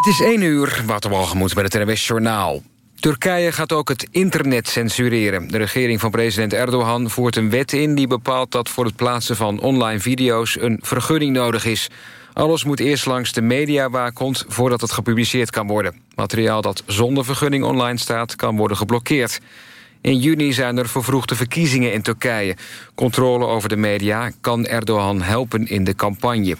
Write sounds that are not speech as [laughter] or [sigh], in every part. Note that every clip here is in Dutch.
Het is 1 uur, Waterwalgemoed bij het NWS Journaal. Turkije gaat ook het internet censureren. De regering van president Erdogan voert een wet in... die bepaalt dat voor het plaatsen van online video's een vergunning nodig is. Alles moet eerst langs de mediawaakhond voordat het gepubliceerd kan worden. Materiaal dat zonder vergunning online staat kan worden geblokkeerd. In juni zijn er vervroegde verkiezingen in Turkije. Controle over de media kan Erdogan helpen in de campagne.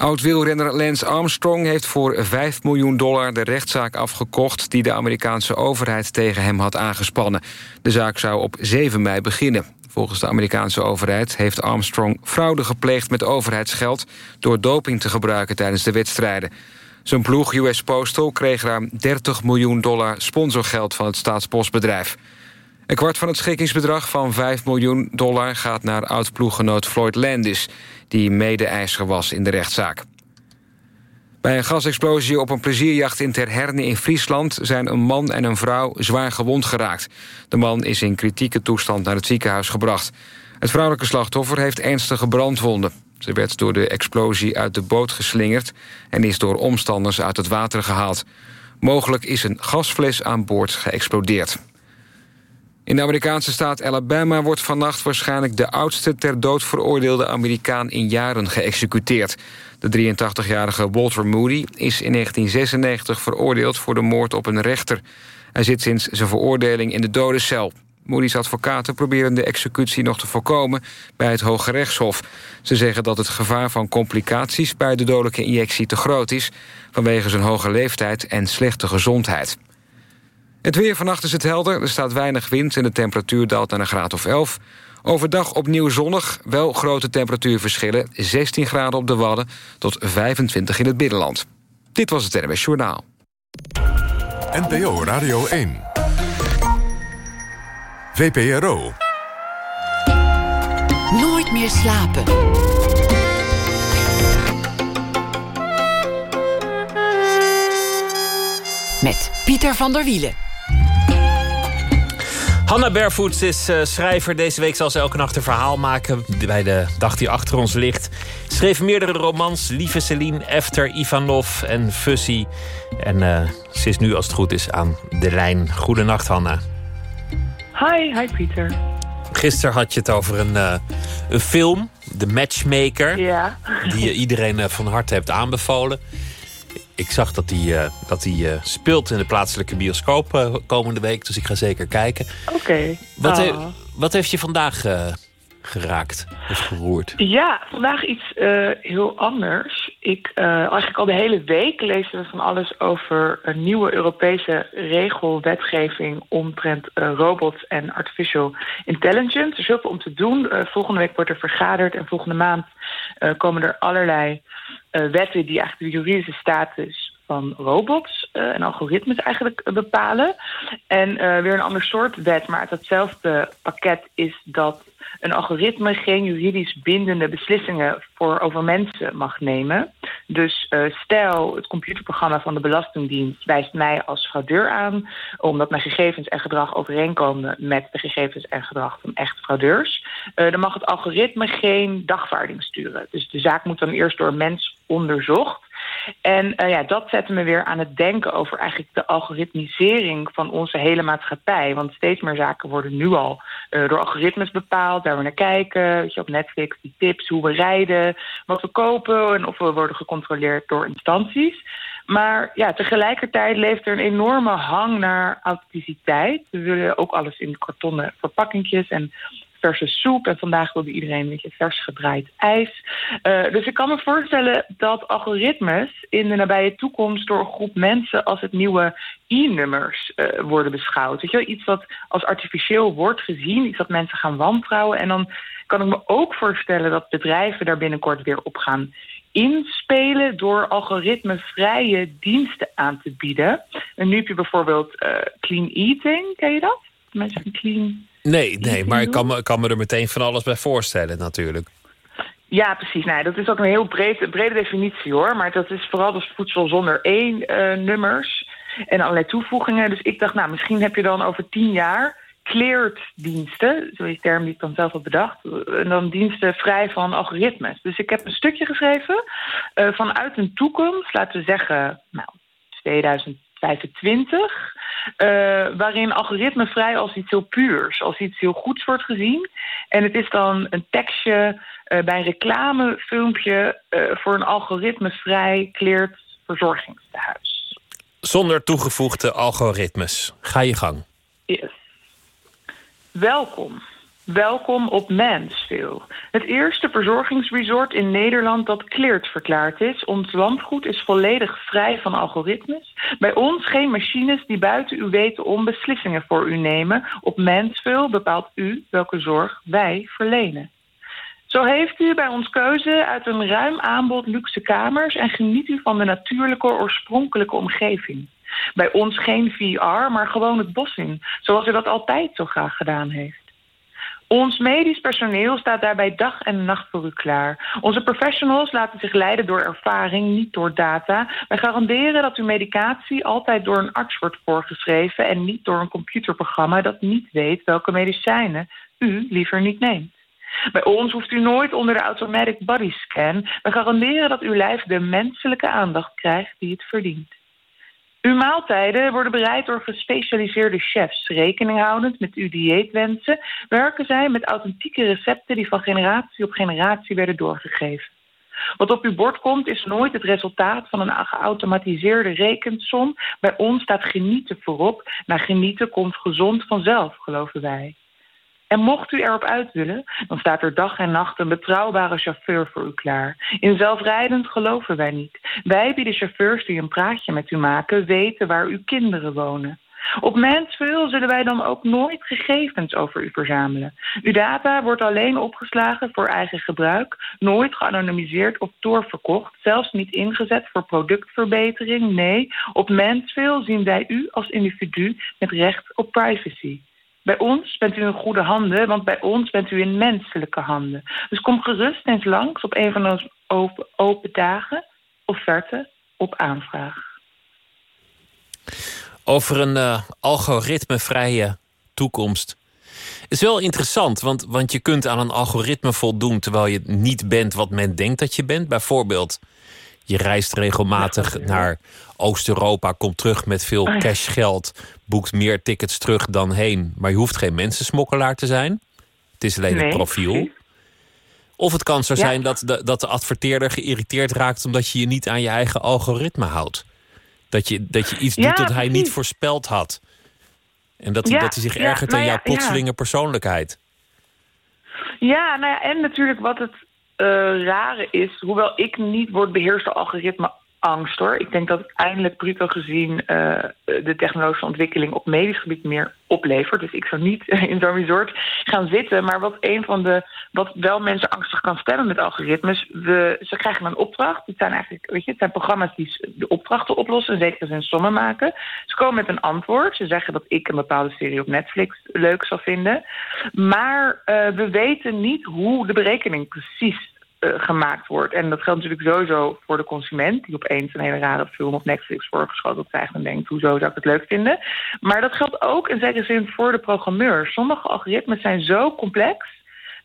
Oud-wielrenner Lance Armstrong heeft voor 5 miljoen dollar de rechtszaak afgekocht... die de Amerikaanse overheid tegen hem had aangespannen. De zaak zou op 7 mei beginnen. Volgens de Amerikaanse overheid heeft Armstrong fraude gepleegd met overheidsgeld... door doping te gebruiken tijdens de wedstrijden. Zijn ploeg US Postal kreeg ruim 30 miljoen dollar sponsorgeld van het staatspostbedrijf. Een kwart van het schikkingsbedrag van 5 miljoen dollar gaat naar oud-ploeggenoot Floyd Landis... die mede-eiser was in de rechtszaak. Bij een gasexplosie op een plezierjacht in Terherne in Friesland... zijn een man en een vrouw zwaar gewond geraakt. De man is in kritieke toestand naar het ziekenhuis gebracht. Het vrouwelijke slachtoffer heeft ernstige brandwonden. Ze werd door de explosie uit de boot geslingerd... en is door omstanders uit het water gehaald. Mogelijk is een gasfles aan boord geëxplodeerd. In de Amerikaanse staat Alabama wordt vannacht waarschijnlijk... de oudste ter dood veroordeelde Amerikaan in jaren geëxecuteerd. De 83-jarige Walter Moody is in 1996 veroordeeld... voor de moord op een rechter. Hij zit sinds zijn veroordeling in de dodencel. Moody's advocaten proberen de executie nog te voorkomen bij het Hoge Rechtshof. Ze zeggen dat het gevaar van complicaties bij de dodelijke injectie te groot is... vanwege zijn hoge leeftijd en slechte gezondheid. Het weer vannacht is het helder, er staat weinig wind... en de temperatuur daalt naar een graad of 11. Overdag opnieuw zonnig, wel grote temperatuurverschillen. 16 graden op de Wadden tot 25 in het binnenland. Dit was het NWS Journaal. NPO Radio 1. VPRO. Nooit meer slapen. Met Pieter van der Wielen. Hanna Barefoots is uh, schrijver. Deze week zal ze elke nacht een verhaal maken bij de dag die achter ons ligt. Schreef meerdere romans. Lieve Celine, Efter, Ivanov en Fussy. En uh, ze is nu als het goed is aan de lijn. Goedenacht Hanna. Hi, hi Pieter. Gisteren had je het over een, uh, een film, The Matchmaker. Ja. Die je iedereen van harte hebt aanbevolen. Ik zag dat hij uh, dat die, uh, speelt in de plaatselijke bioscoop uh, komende week. Dus ik ga zeker kijken. Oké. Okay. Wat, he wat, heeft je vandaag geraakt of geroerd? Ja, vandaag iets heel anders. Ik, eigenlijk al de hele week lezen we van alles over een nieuwe Europese regelwetgeving omtrent robots en artificial intelligence. Er is heel veel om te doen. volgende week wordt er vergaderd en volgende maand komen er allerlei uh, wetten die eigenlijk de juridische status van robots uh, en algoritmes eigenlijk bepalen. En weer een ander soort wet, maar uit hetzelfde pakket is dat een algoritme geen juridisch bindende beslissingen voor over mensen mag nemen. Dus uh, stel, het computerprogramma van de Belastingdienst wijst mij als fraudeur aan, omdat mijn gegevens en gedrag overeenkomen met de gegevens en gedrag van echt fraudeurs. Uh, dan mag het algoritme geen dagvaarding sturen. Dus de zaak moet dan eerst door een mens onderzocht. En uh, ja, dat zette me weer aan het denken over eigenlijk de algoritmisering van onze hele maatschappij. Want steeds meer zaken worden nu al uh, door algoritmes bepaald, daar we naar kijken. Weet je, op Netflix die tips, hoe we rijden, wat we kopen en of we worden gecontroleerd door instanties. Maar ja, tegelijkertijd leeft er een enorme hang naar authenticiteit. We willen ook alles in kartonnen verpakkingjes en verse soep. En vandaag wilde iedereen een beetje vers gedraaid ijs. Uh, dus ik kan me voorstellen dat algoritmes in de nabije toekomst door een groep mensen als het nieuwe e-nummers uh, worden beschouwd. Weet je wel? Iets wat als artificieel wordt gezien, iets dat mensen gaan wantrouwen. En dan kan ik me ook voorstellen dat bedrijven daar binnenkort weer op gaan inspelen door algoritmevrije diensten aan te bieden. En nu heb je bijvoorbeeld uh, clean eating, ken je dat? Mensen Nee, nee maar ik kan, me, kan me er meteen van alles bij voorstellen natuurlijk. Ja, precies. Nou, dat is ook een heel breed, brede definitie hoor. Maar dat is vooral dus voedsel zonder één uh, nummers en allerlei toevoegingen. Dus ik dacht, nou, misschien heb je dan over tien jaar cleared diensten, zo is de term die ik dan zelf heb bedacht, en dan diensten vrij van algoritmes. Dus ik heb een stukje geschreven uh, vanuit een toekomst, laten we zeggen, nou, 2025, uh, waarin algoritme vrij als iets heel puurs, als iets heel goeds wordt gezien. En het is dan een tekstje uh, bij een reclamefilmpje voor een algoritmevrij cleared verzorgingstehuis. Zonder toegevoegde algoritmes. Ga je gang. Yes. Welkom. Welkom op Mansfield. Het eerste verzorgingsresort in Nederland dat cleared verklaard is. Ons landgoed is volledig vrij van algoritmes. Bij ons geen machines die buiten uw weten om beslissingen voor u nemen. Op Mansfield bepaalt u welke zorg wij verlenen. Zo heeft u bij ons keuze uit een ruim aanbod luxe kamers... en geniet u van de natuurlijke oorspronkelijke omgeving. Bij ons geen VR, maar gewoon het bos in, zoals u dat altijd zo graag gedaan heeft. Ons medisch personeel staat daarbij dag en nacht voor u klaar. Onze professionals laten zich leiden door ervaring, niet door data. Wij garanderen dat uw medicatie altijd door een arts wordt voorgeschreven... en niet door een computerprogramma dat niet weet welke medicijnen u liever niet neemt. Bij ons hoeft u nooit onder de automatic body scan. We garanderen dat uw lijf de menselijke aandacht krijgt die het verdient. Uw maaltijden worden bereid door gespecialiseerde chefs. Rekening houdend met uw dieetwensen werken zij met authentieke recepten die van generatie op generatie werden doorgegeven. Wat op uw bord komt is nooit het resultaat van een geautomatiseerde rekensom. Bij ons staat genieten voorop. Na genieten komt gezond vanzelf, geloven wij. En mocht u erop uit willen, dan staat er dag en nacht een betrouwbare chauffeur voor u klaar. In zelfrijdend geloven wij niet. Wij bieden chauffeurs die een praatje met u maken, weten waar uw kinderen wonen. Op Mansfield zullen wij dan ook nooit gegevens over u verzamelen. Uw data wordt alleen opgeslagen voor eigen gebruik, nooit geanonimiseerd of doorverkocht, zelfs niet ingezet voor productverbetering. Nee, op Mansfield zien wij u als individu met recht op privacy. Bij ons bent u in goede handen, want bij ons bent u in menselijke handen. Dus kom gerust eens langs op een van onze open, dagen, offerte op aanvraag. Over een uh, algoritmevrije toekomst. Is wel interessant, want, want je kunt aan een algoritme voldoen terwijl je niet bent wat men denkt dat je bent. Bijvoorbeeld, je reist regelmatig naar Oost-Europa, komt terug met veel oh cashgeld, boekt meer tickets terug dan heen. Maar je hoeft geen mensensmokkelaar te zijn. Het is alleen een profiel. Of het kan zo zijn dat de, dat de adverteerder geïrriteerd raakt omdat je je niet aan je eigen algoritme houdt. Dat je, dat je iets doet dat hij niet voorspeld had. En dat hij, dat hij zich ergert aan jouw plotselinge persoonlijkheid. Ja, nou ja, en natuurlijk wat het uh, rare is, hoewel ik niet word beheerst door algoritme angst hoor. Ik denk dat eindelijk bruto gezien uh, de technologische ontwikkeling op medisch gebied meer oplevert. Dus ik zou niet [laughs] in zo'n resort gaan zitten. Maar wat een van de wat wel mensen angstig kan stellen met algoritmes, we, ze krijgen een opdracht. Het zijn eigenlijk, weet je, het zijn programma's die de opdrachten oplossen, in zekere zin sommen maken. Ze komen met een antwoord. Ze zeggen dat ik een bepaalde serie op Netflix leuk zal vinden. Maar uh, we weten niet hoe de berekening precies gemaakt wordt. En dat geldt natuurlijk sowieso voor de consument... die opeens een hele rare film op Netflix voorgeschoteld krijgt... en denkt, hoezo zou ik het leuk vinden? Maar dat geldt ook in zekere zin voor de programmeurs. Sommige algoritmes zijn zo complex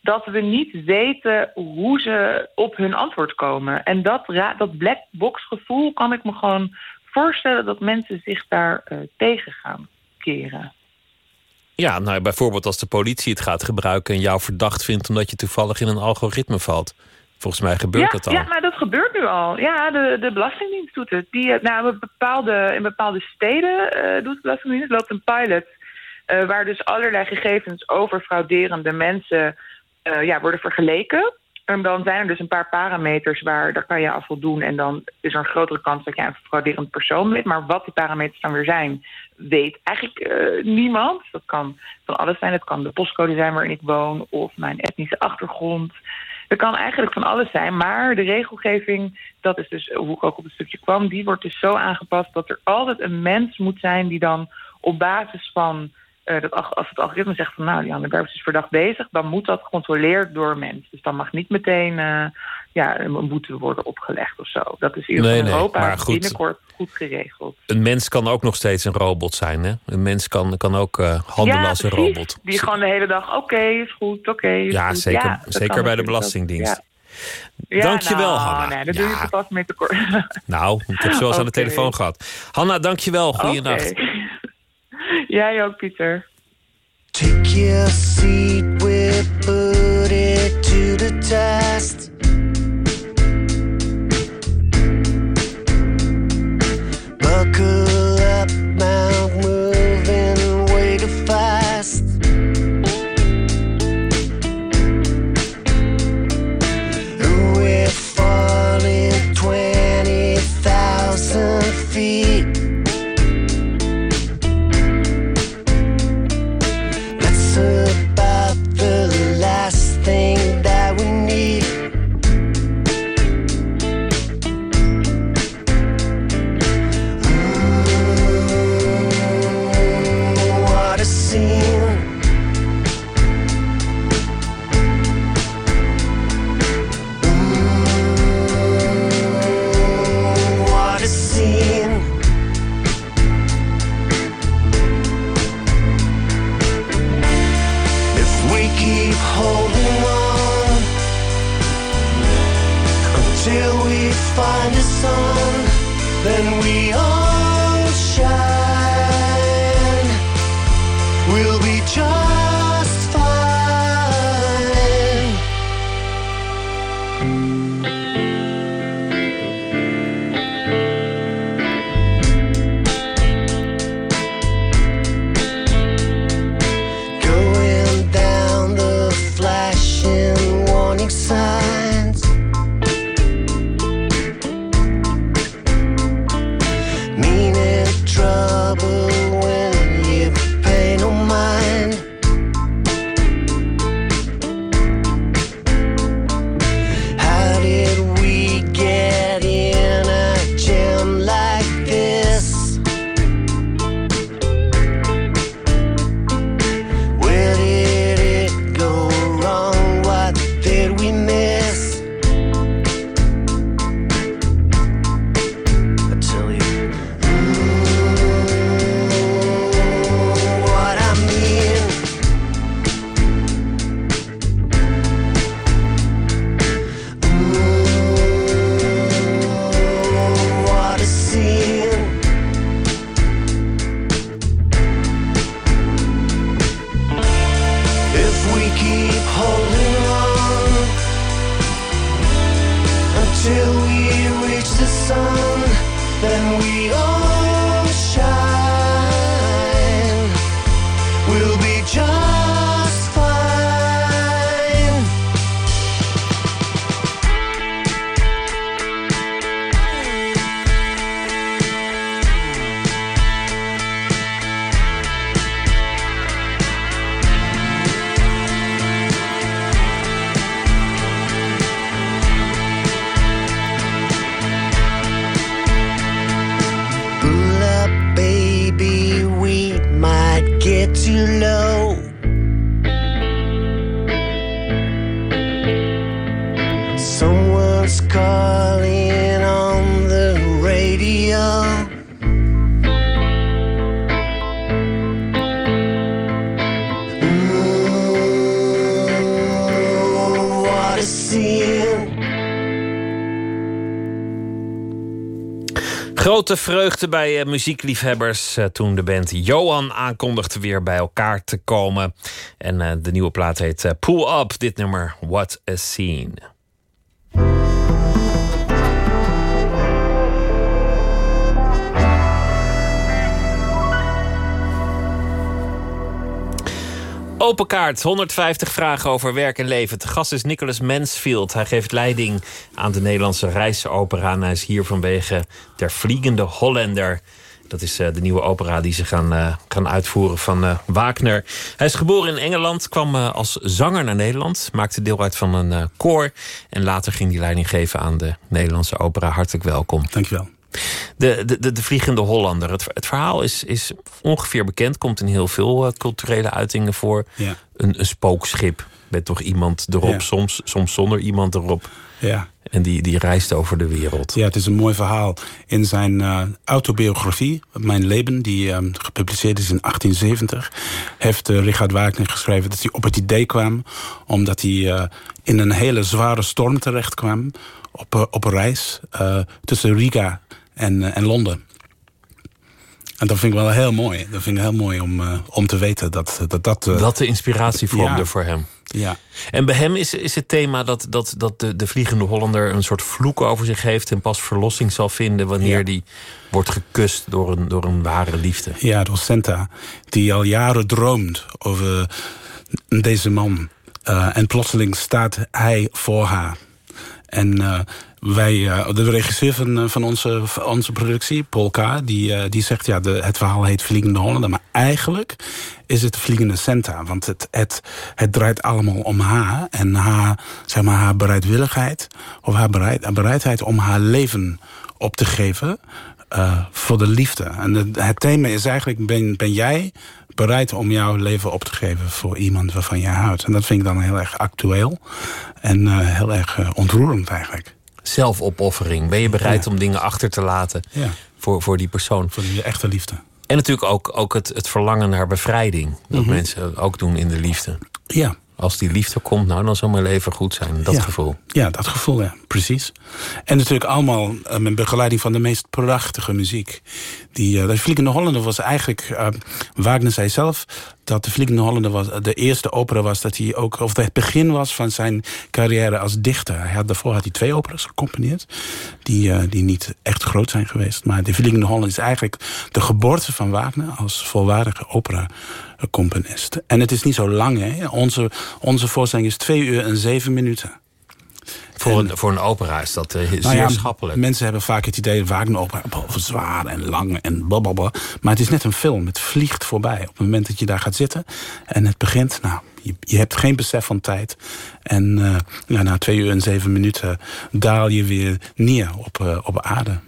dat we niet weten hoe ze op hun antwoord komen. En dat, dat black box gevoel kan ik me gewoon voorstellen... dat mensen zich daar uh, tegen gaan keren. Ja, nou bijvoorbeeld als de politie het gaat gebruiken... en jou verdacht vindt omdat je toevallig in een algoritme valt... Volgens mij gebeurt dat al. Ja, maar dat gebeurt nu al. Ja, de, de Belastingdienst doet het. Die, eh, nou, bepaalde, in bepaalde steden uh, doet de Belastingdienst. loopt een pilot uh, waar dus allerlei gegevens over frauderende mensen uh, ja, worden vergeleken. En dan zijn er dus een paar parameters waar daar kan je aan voldoen. En dan is er een grotere kans dat je een frauderend persoon bent. Maar wat die parameters dan weer zijn, weet eigenlijk uh, niemand. Dat kan van alles zijn. Het kan de postcode zijn waarin ik woon of mijn etnische achtergrond. Het kan eigenlijk van alles zijn, maar de regelgeving, dat is dus hoe ik ook op het stukje kwam, die wordt dus zo aangepast dat er altijd een mens moet zijn die dan op basis van uh, dat als het algoritme zegt van nou, Jan de Berbers is verdacht bezig, dan moet dat gecontroleerd door een mens. Dus dan mag niet meteen uh, ja, een boete worden opgelegd of zo. Dat is in nee, Europa nee, goed, binnenkort. goed geregeld. Een mens kan ook nog steeds een robot zijn, hè? Een mens kan, kan ook uh, handelen ja, als een robot. Die gewoon de hele dag, oké, is goed, oké. ja, goed. zeker, ja, zeker bij de Belastingdienst. Ja. dankjewel, nou, Hanna. Nee, dat ja. doe je pas mee tekort. Nou, ik heb zoals aan de [laughs] telefoon gehad. Hanna, dankjewel. Goeienacht. Okay. Jij ook, Pieter. Take your seat, we'll put it to the test. then we are. bit too low Grote vreugde bij eh, muziekliefhebbers eh, toen de band Johan aankondigde weer bij elkaar te komen. En eh, de nieuwe plaat heet Pull Up, dit nummer What a Scene. Open kaart, 150 vragen over werk en leven. De gast is Nicholas Mansfield. Hij geeft leiding aan de Nederlandse reisopera. En hij is hier vanwege Der Vliegende Hollander. Dat is eh, de nieuwe opera die ze gaan, eh, gaan uitvoeren van eh, Wagner. Hij is geboren in Engeland, kwam als zanger naar Nederland. Maakte deel uit van een koor. En later ging hij leiding geven aan de Nederlandse opera. Hartelijk welkom. Dankjewel. De, de, de, de Vliegende Hollander. Het, het verhaal is, is ongeveer bekend. Komt in heel veel eh, culturele uitingen voor. Ja. Een, een spookschip met toch iemand erop. Ja. Soms, soms zonder iemand erop. Ja. En die, die reist over de wereld. Ja, het is een mooi verhaal. In zijn eh, autobiografie, Mijn Leven, die eh, gepubliceerd is in 1870... heeft Richard Wagner geschreven dat hij op het idee kwam... omdat hij in een hele zware storm terecht kwam... op, op een reis tussen Riga en, eh, en Londen. En dat vind ik wel heel mooi. Dat vind ik heel mooi om, eh, om te weten dat dat... dat, eh, Dat de inspiratie vormde Ja. voor hem. ja. En bij hem is, is het thema dat, dat, dat de, de Vliegende Hollander... een soort vloek over zich heeft... en pas verlossing zal vinden wanneer Ja. die wordt gekust door een, door een ware liefde. Ja, door Senta. Die al jaren droomt over deze man. En plotseling staat hij voor haar. En wij, eh, de regisseur van, eh, van onze, onze productie, K., die, eh, die zegt... ja, de, het verhaal heet Vliegende Hollander, maar eigenlijk is het Vliegende Senta. Want het, het, het draait allemaal om haar en haar, zeg maar, haar bereidwilligheid... of haar bereid, bereidheid om haar leven op te geven voor de liefde. En het, het thema is eigenlijk, ben, ben jij bereid om jouw leven op te geven... voor iemand waarvan je houdt? En dat vind ik dan heel erg actueel en heel erg ontroerend eigenlijk. Zelfopoffering. Ben je bereid Ja. om dingen achter te laten Ja, voor, voor die persoon? voor die echte liefde. En natuurlijk ook, ook het, het verlangen naar bevrijding. Dat Mhm. mensen ook doen in de liefde. Ja, Als die liefde komt, nou, dan zal mijn leven goed zijn. Dat Ja. gevoel. Ja, dat gevoel, ja, precies. En natuurlijk allemaal eh, met begeleiding van de meest prachtige muziek. Die, eh, de Vliegende Hollander was eigenlijk... eh, Wagner zei zelf dat de Vliegende Hollander was, de eerste opera was... dat hij ook, of het begin was van zijn carrière als dichter. Hij had, daarvoor had hij twee operas gecomponeerd... Die, die niet echt groot zijn geweest. Maar de Vliegende Hollander is eigenlijk de geboorte van Wagner... als volwaardige opera-componist. En het is niet zo lang, hè. Onze, onze voorstelling is twee uur en zeven minuten. Voor, En- een, voor een opera is dat eh, zeer nou ja, schappelijk. Mensen hebben vaak het idee, Wagner opera, boven zwaar en lang en blablabla. Maar het is net een film, het vliegt voorbij. Op het moment dat je daar gaat zitten en het begint, nou, je, je hebt geen besef van tijd. En eh, ja, na twee uur en zeven minuten daal je weer neer op, eh, op aarde.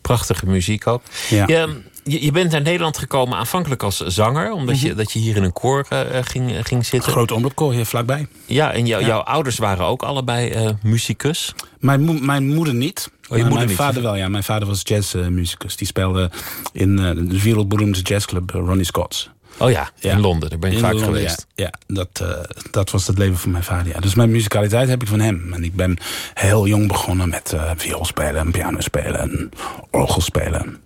Prachtige muziek ook. Ja. Je, je, je bent naar Nederland gekomen aanvankelijk als zanger. Omdat Mhm. je, dat je hier in een koor eh, ging, ging zitten. Groot omroepkoor hier vlakbij. Ja, en jou- Ja. jouw ouders waren ook allebei eh muzikus. Mijn, mo- mijn moeder niet. Oh, je mijn niet. vader wel, ja. Mijn vader was jazzmuzikus. Die speelde in eh, de wereldberoemde jazzclub eh, Ronnie Scott's. Oh ja, Ja. in Londen. Daar ben In vaak Londen, geweest. Ja, ja dat, eh, dat was het leven van mijn vader. Ja. Dus mijn muzikaliteit heb ik van hem. En ik ben heel jong begonnen met eh viool spelen, en piano spelen, en orgel spelen.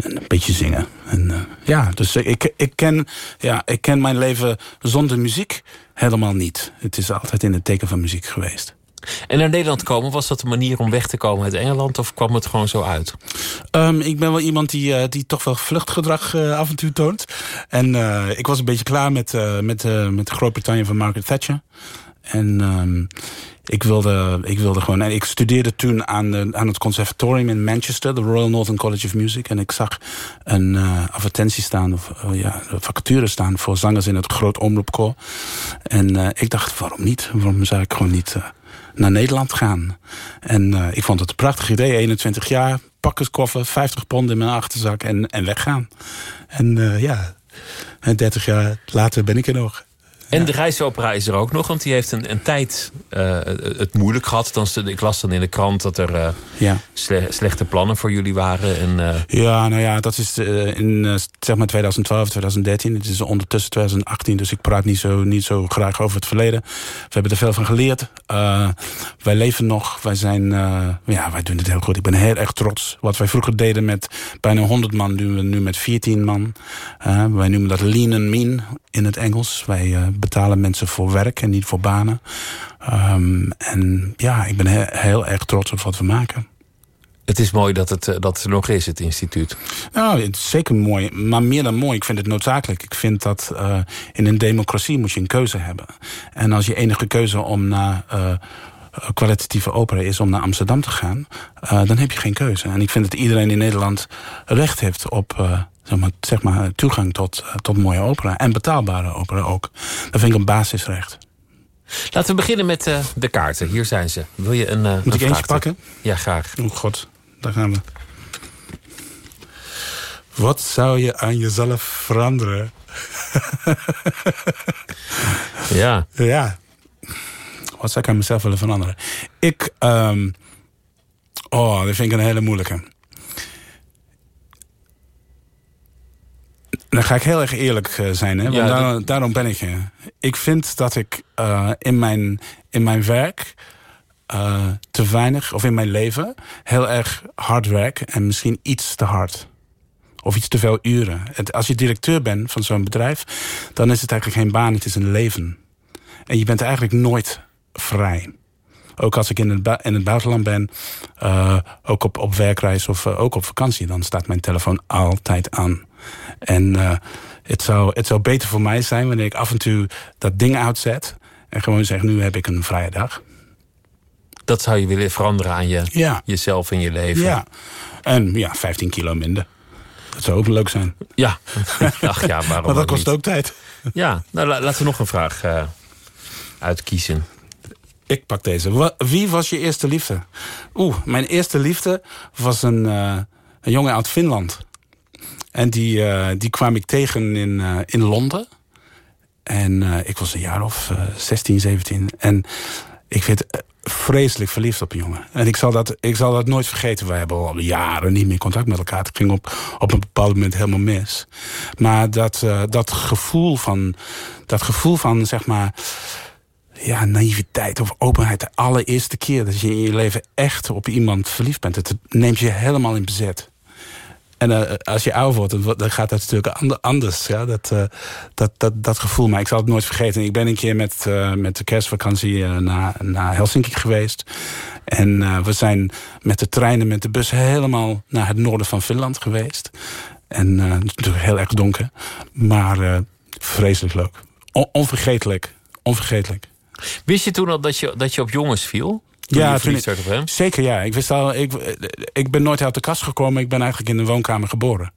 En een beetje zingen. En, eh, ja, dus ik, ik, ken, ja, ik ken mijn leven zonder muziek helemaal niet. Het is altijd in het teken van muziek geweest. En naar Nederland komen, was dat een manier om weg te komen uit Engeland? Of kwam het gewoon zo uit? Ehm, ik ben wel iemand die, eh, die toch wel vluchtgedrag eh, af en toe toont. En eh, ik was een beetje klaar met, eh, met, eh, met Groot-Brittannië van Margaret Thatcher. En ehm, ik, wilde, ik wilde gewoon... En ik studeerde toen aan, aan het conservatorium in Manchester... de Royal Northern College of Music. En ik zag een eh, advertentie staan, of eh, ja, vacature staan... voor zangers in het groot omroepkoor. En eh, ik dacht, waarom niet? Waarom zou ik gewoon niet... naar Nederland gaan. En ik vond het een prachtig idee. 21 jaar, pakkerskoffer, 50 pond in mijn achterzak en, en weggaan. En ja, en 30 jaar later ben ik er nog. En de reisopera is er ook nog, want die heeft een, een tijd eh, het moeilijk gehad. Dan, ik las dan in de krant dat er eh, Ja. sle- slechte plannen voor jullie waren. En, eh, Ja, nou ja, dat is in zeg maar 2012, 2013. Het is ondertussen 2018, dus ik praat niet zo, niet zo graag over het verleden. We hebben er veel van geleerd. Wij leven nog. Wij zijn, ja, wij doen het heel goed. Ik ben heel erg trots. Wat wij vroeger deden met bijna 100 man, doen we nu met 14 man. Wij noemen dat lean and mean in het Engels. Wij betalen mensen voor werk en niet voor banen. Ehm, en ja, ik ben he- heel erg trots op wat we maken. het is mooi dat het, eh, dat het er nog is, het instituut. Nou, het is zeker mooi. Maar meer dan mooi, ik vind het noodzakelijk. Ik vind dat eh, in een democratie moet je een keuze hebben. En als je enige keuze om naar eh, kwalitatieve opera is om naar Amsterdam te gaan... dan heb je geen keuze. En ik vind dat iedereen in Nederland recht heeft op... zeg maar, zeg maar, toegang tot, eh, tot mooie opera. En betaalbare opera ook. Dat vind ik een basisrecht. Laten we beginnen met eh, de kaarten. Hier zijn ze. Wil je een, eh, Moet een ik eentje pakken? Ja, graag. Oh god, daar gaan we. Wat zou je aan jezelf veranderen? [laughs] Ja. Ja. Wat zou ik aan mezelf willen veranderen? Ik, ehm, oh, dat vind ik een hele moeilijke. Dan ga ik heel erg eerlijk eh, zijn, hè? Want Ja, daarom, dat- daarom ben ik hier. Ik vind dat ik eh, in, mijn, in mijn werk eh, te weinig, of in mijn leven, heel erg hard werk en misschien iets te hard. Of iets te veel uren. Het, als je directeur bent van zo'n bedrijf, dan is het eigenlijk geen baan, het is een leven. En je bent eigenlijk nooit vrij. Ook als ik in het, in het buitenland ben, ook op, op werkreis of ook op vakantie, dan staat mijn telefoon altijd aan. En eh, het, zou, het zou beter voor mij zijn wanneer ik af en toe dat ding uitzet en gewoon zeg: nu heb ik een vrije dag. Dat zou je willen veranderen aan je, Ja. jezelf en je leven. Ja. En ja, 15 kilo minder. Dat zou ook leuk zijn. Ja. [laughs] Ach ja, waarom Maar dat kost niet? ook tijd. Ja, nou la- laten we nog een vraag eh, uitkiezen. Ik pak deze. Wie was je eerste liefde? Oeh, mijn eerste liefde was een, eh, een jongen uit Finland. En die, eh, die kwam ik tegen in, eh, in Londen. En eh, ik was een jaar of eh 16, 17. En ik werd vreselijk verliefd op een jongen. En ik zal dat, ik zal dat nooit vergeten. Wij hebben al jaren niet meer contact met elkaar. Het ging op, op een bepaald moment helemaal mis. Maar dat, dat gevoel van, dat gevoel van, zeg maar ja, naïviteit of openheid. De allereerste keer dat je in je leven echt op iemand verliefd bent. Het neemt je helemaal in bezet. En eh, als je ouder wordt, dan gaat dat natuurlijk ander- anders. Ja? Dat, eh, dat, dat, dat gevoel. Maar ik zal het nooit vergeten. Ik ben een keer met, eh, met de kerstvakantie naar, naar Helsinki geweest. En we zijn met de treinen, met de bus helemaal naar het noorden van Finland geweest. En natuurlijk heel erg donker. Maar vreselijk leuk. On- onvergetelijk. Onvergetelijk. Wist je toen al dat je, dat je op jongens viel? Toen Ja, je toen verliefd ik- werd op hem? Zeker ja. Ik, wist al, ik, ik ben nooit uit de kast gekomen. Ik ben eigenlijk in de woonkamer geboren.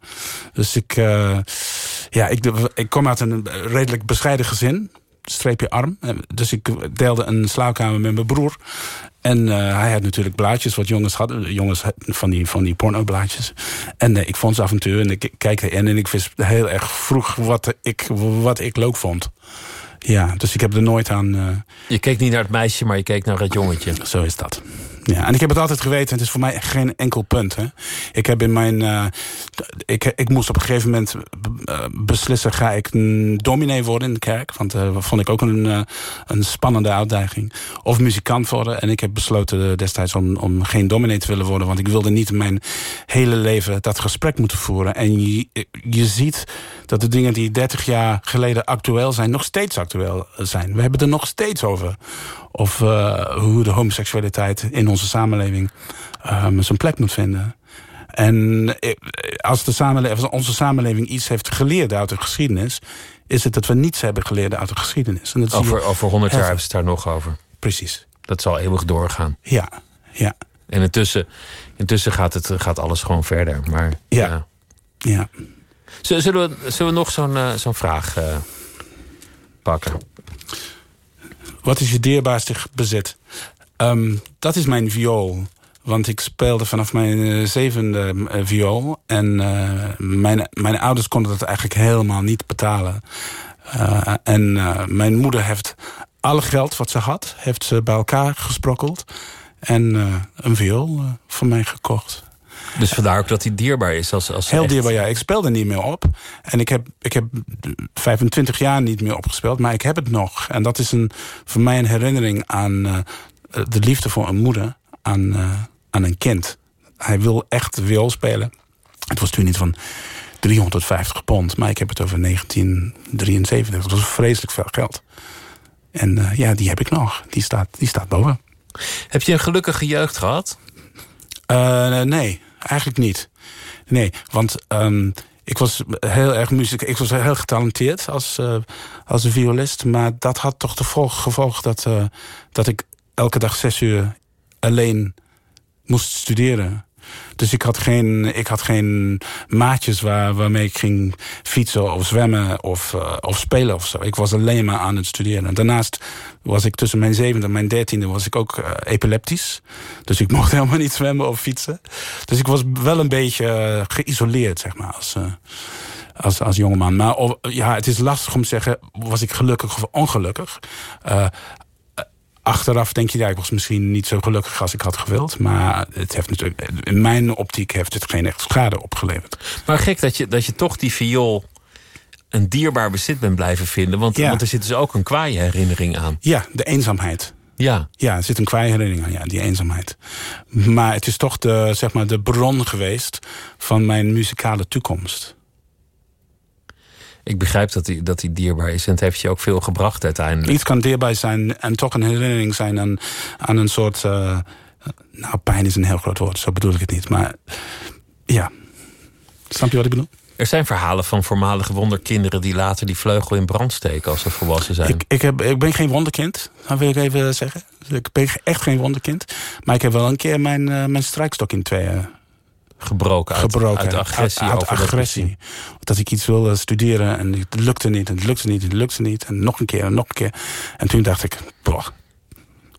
Dus ik, eh, ja, ik, ik kom uit een redelijk bescheiden gezin. Streepje arm. Dus ik deelde een slaapkamer met mijn broer. En eh, hij had natuurlijk blaadjes wat jongens hadden. Jongens van die, van die pornoblaadjes. En eh, ik vond ze af en en ik kijkte in. En ik wist heel erg vroeg wat ik, wat ik leuk vond. Ja, dus ik heb er nooit aan... eh, Je keek niet naar het meisje, maar je keek naar het jongetje. zo is dat. Ja, en ik heb het altijd geweten. Het is voor mij geen enkel punt. Hè. Ik heb in mijn. eh, ik, ik moest op een gegeven moment eh, beslissen: ga ik dominee worden in de kerk? Want eh, dat vond ik ook een, een spannende uitdaging. Of muzikant worden. En ik heb besloten destijds om, om geen dominee te willen worden. Want ik wilde niet mijn hele leven dat gesprek moeten voeren. En je, je ziet dat de dingen die 30 jaar geleden actueel zijn, nog steeds actueel zijn. We hebben er nog steeds over. Of eh, hoe de homoseksualiteit in onze samenleving ehm, zijn plek moet vinden. En eh, als, de samenleving, als onze samenleving iets heeft geleerd uit de geschiedenis... is het dat we niets hebben geleerd uit de geschiedenis. En dat zie je- Over, over 100 jaar hebben ze het daar nog over. Precies. Dat zal eeuwig doorgaan. Ja, ja, En intussen, intussen gaat, het, gaat alles gewoon verder. Maar, Ja. ja. Zullen we, zullen we nog zo'n eh, zo'n vraag eh, pakken? Wat is je dierbaarste bezit? Ehm, dat is mijn viool. Want ik speelde vanaf mijn eh, zevende eh, viool. En eh, mijn, mijn ouders konden dat eigenlijk helemaal niet betalen. En mijn moeder heeft alle geld wat ze had... heeft ze bij elkaar gesprokkeld. En een viool voor mij gekocht. Dus vandaar ook dat hij dierbaar is. Als, als Heel echt- dierbaar, ja. Ik speelde niet meer op. En ik heb, ik heb 25 jaar niet meer opgespeeld, maar ik heb het nog. En dat is een, voor mij een herinnering aan eh, de liefde voor een moeder aan, eh, aan een kind. Hij wil echt viool spelen. Het was toen niet van 350 pond, maar ik heb het over 1973. Dat was vreselijk veel geld. En eh, ja, die heb ik nog. Die staat, die staat boven. Heb je een gelukkige jeugd gehad? Eh, nee, eigenlijk niet. Nee, want ehm, ik was heel erg muziek. Ik was heel getalenteerd als, eh, als violist. Maar dat had toch de volg- gevolg dat, eh, dat ik elke dag zes uur alleen moest studeren. Dus ik had geen, ik had geen maatjes waar, waarmee ik ging fietsen of zwemmen of, uh, of spelen of zo. Ik was alleen maar aan het studeren. En daarnaast was ik tussen mijn zevende en mijn dertiende was ik ook uh, epileptisch. Dus ik [laughs] mocht helemaal niet zwemmen of fietsen. Dus ik was wel een beetje uh, geïsoleerd, zeg maar, als, als, als jongeman. Maar of, ja, het is lastig om te zeggen, was ik gelukkig of ongelukkig? Achteraf denk je, ja, ik was misschien niet zo gelukkig als ik had gewild. Maar het heeft natuurlijk, in mijn optiek heeft het geen echt schade opgeleverd. Maar gek dat je, dat je toch die viool een dierbaar bezit bent blijven vinden. Want, Ja. want er zit dus ook een kwaaie herinnering aan. Ja, de eenzaamheid. Ja, Ja, er zit een kwaaie herinnering aan, ja, die eenzaamheid. Maar het is toch de, zeg maar, de bron geweest van mijn muzikale toekomst. Ik begrijp dat die, dat die dierbaar is. En het heeft je ook veel gebracht uiteindelijk. Iets kan dierbij zijn en toch een herinnering zijn aan, aan een soort... eh, nou, pijn is een heel groot woord, zo bedoel ik het niet. Maar ja, snap je wat ik bedoel? Er zijn verhalen van voormalige wonderkinderen... die later die vleugel in brand steken als ze volwassen zijn. Ik, ik, heb, ik ben geen wonderkind, dat wil ik even zeggen. Ik ben echt geen wonderkind. Maar ik heb wel een keer mijn, eh, mijn strijkstok in tweeën gebroken uit, gebroken. uit agressie. Uit, uit over dat agressie. Dat ik iets wilde studeren en het lukte niet, en het lukte niet, en het lukte niet. En nog een keer, en nog een keer. En toen dacht ik, boah.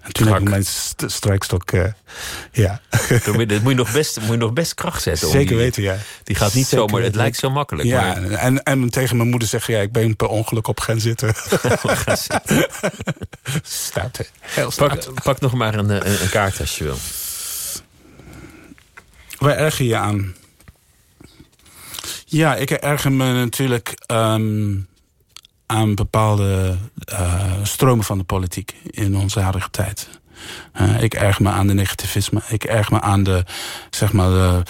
En toen heb ik mijn st- strijkstok, eh, ja. [laughs] Moet je- Dat moet je nog best, moet je nog best kracht zetten. om Zeker die- weten, ja. Die gaat niet Zeker zomaar. Het lijkt zo makkelijk. Ja, maar- en, en tegen mijn moeder zeggen, ja, ik ben per ongeluk op gaan zitten. [laughs] [laughs] Stout, hè? Heel stout. Pak, pak nog maar een, eh, een, een kaart als je wil. Waar erger je aan? Ja, ik erger me natuurlijk ehm, aan bepaalde eh, stromen van de politiek in onze huidige tijd. Eh, ik erger me aan de negativisme. Ik erger me aan de, zeg maar, de